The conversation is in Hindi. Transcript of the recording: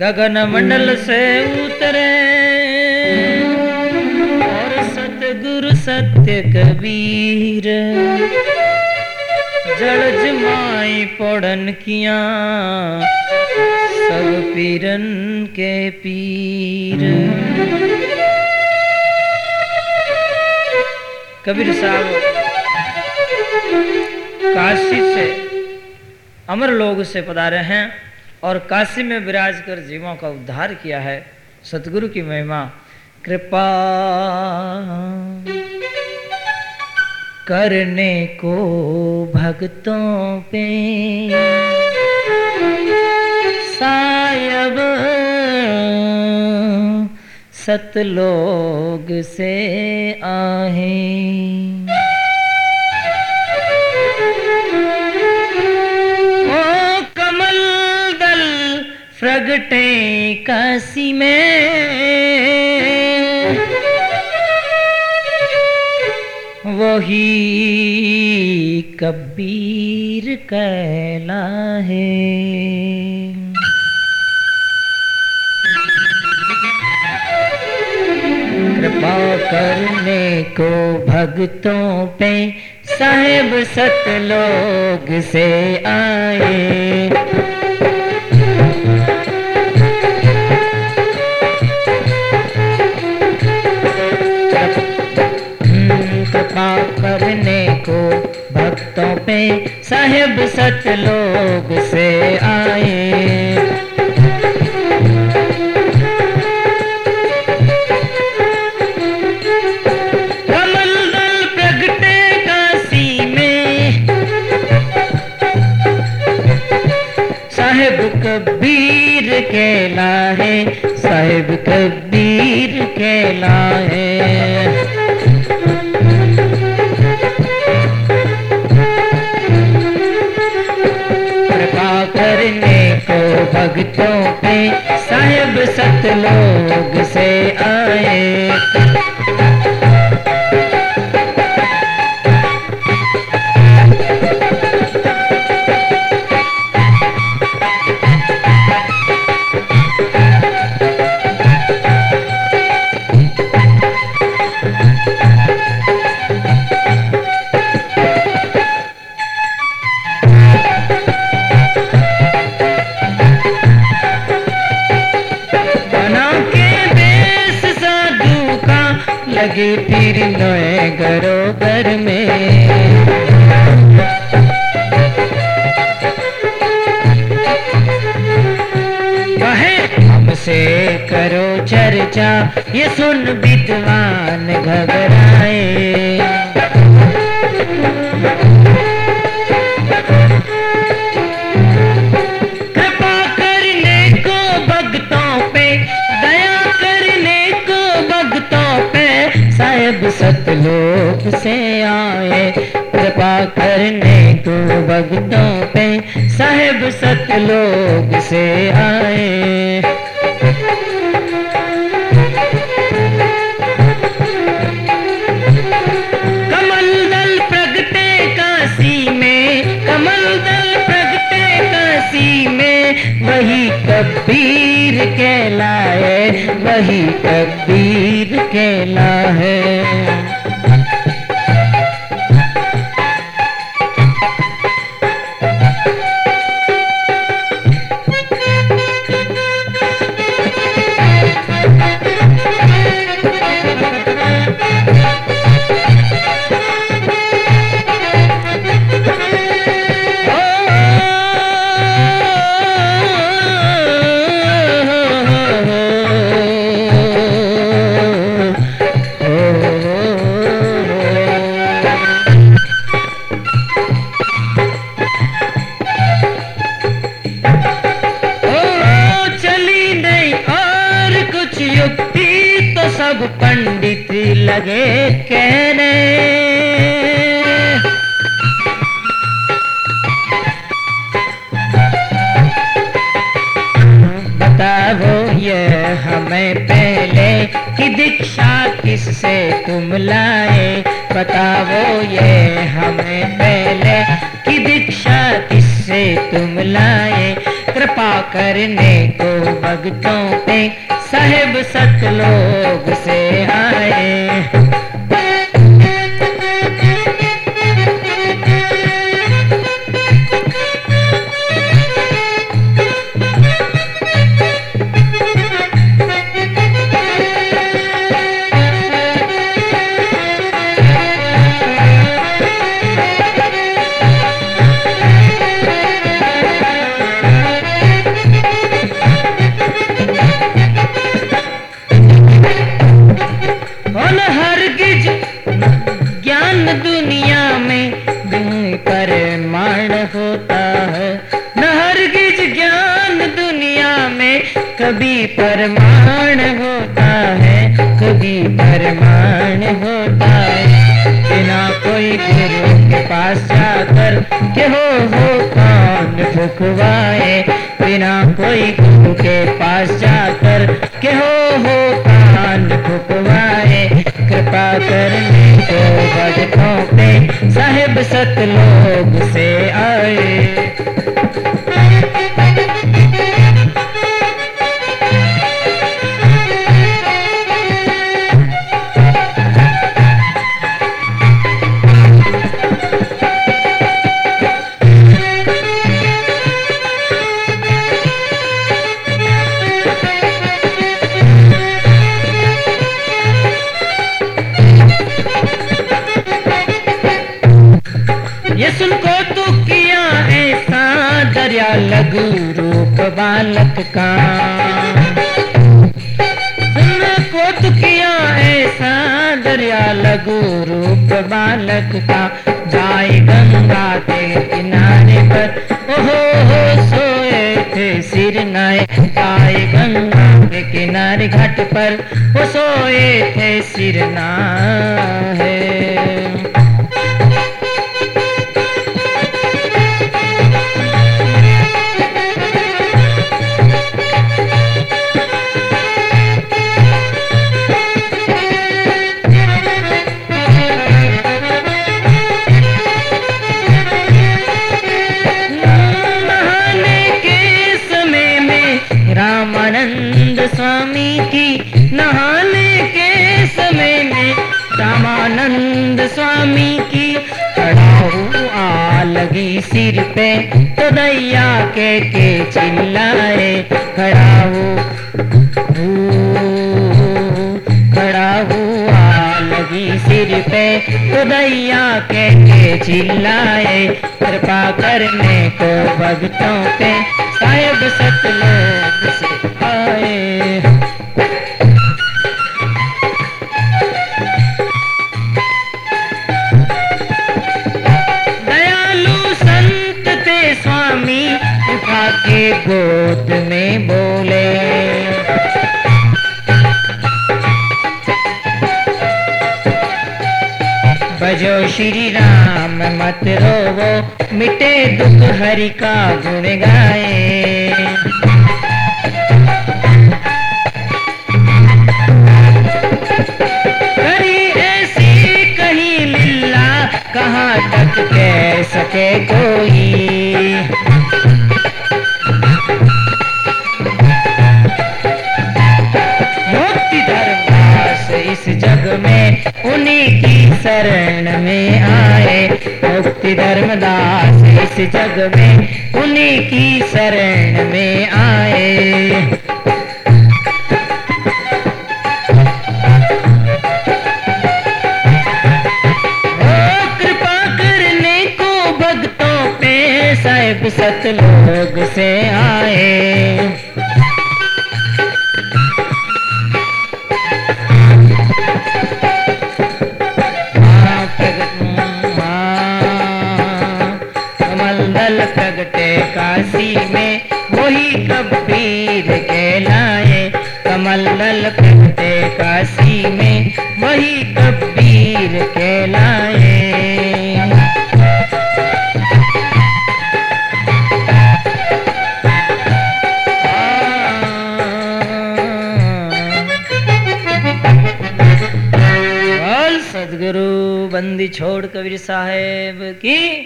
गगन मंडल से उतरे। और सतगुरु सत्य कबीर जड़ जमाई पौड़न किया, सब पीरन के पीर। कबीर साहब काशी से अमर लोग से पधारे हैं। और काशी में विराज कर जीवों का उद्धार किया है। सतगुरु की महिमा, कृपा करने को भक्तों पे। सायब, सतलोग से आहे। प्रगटे काशी में। वही कबीर कहला है कृपा करने को भक्तों पे साहेब सतलोग से आए। पे साहेब सतलोग से आए। को भक्तों पे साहेब सतलोग से आए। लगे फिर नए घरो घर में से करो चर्चा ये सुन विद्वान घबराए करने को भक्तों पे, साहेब सतलोक से आए। कमल दल प्रगटे काशी में, कमल दल काशी में, वही कबीर कहलाए, वही कबीर कहला लाए। बताओ ये हमें पहले की दीक्षा किससे तुम लाए? कृपा करने को भगतों पे साहेब सतलोक से आए ज्ञान दुनिया में परमाण होता है। न ज्ञान दुनिया में कभी परमाण होता है, कभी परमाण होता है। बिना कोई गुरु के पास जाकर के हो हो कान फुकवाए बिना कोई गुरु के पास जाकर के हो करने को भक्तों पे साहेब सतलोक से आए। बालक का। ऐसा दरिया लगू रूप बालक का। जाए गंगा के किनारे पर। ओहो हो सोए थे सिर नाए। जाए गंगा के किनारे घाट पर। वो सोए थे सिर ना है। स्वामी की नहाने के समय में रामानंद स्वामी की हुआ लगी सिर पे तो दैया के के चिल्लाए खड़ा हो खड़ा हुआ लगी सिर पे तो दैया के के चिल्लाए, कृपा करने को भगतों पे साहेब सतलोक गोद में बोले। बजो श्री राम, मत रोवो, मिटे दुख हरि का गुण गाए। कहाँ तक कह सके कोई। मुक्ति धर्मदास इस जग में उन्हीं की शरण में आए। काशी में, वही कबीर कहलाए। कमल दल प्रगटे काशी में, वही कबीर कहलाए। सदगुरु, बंदी छोड़ कबीर साहेब की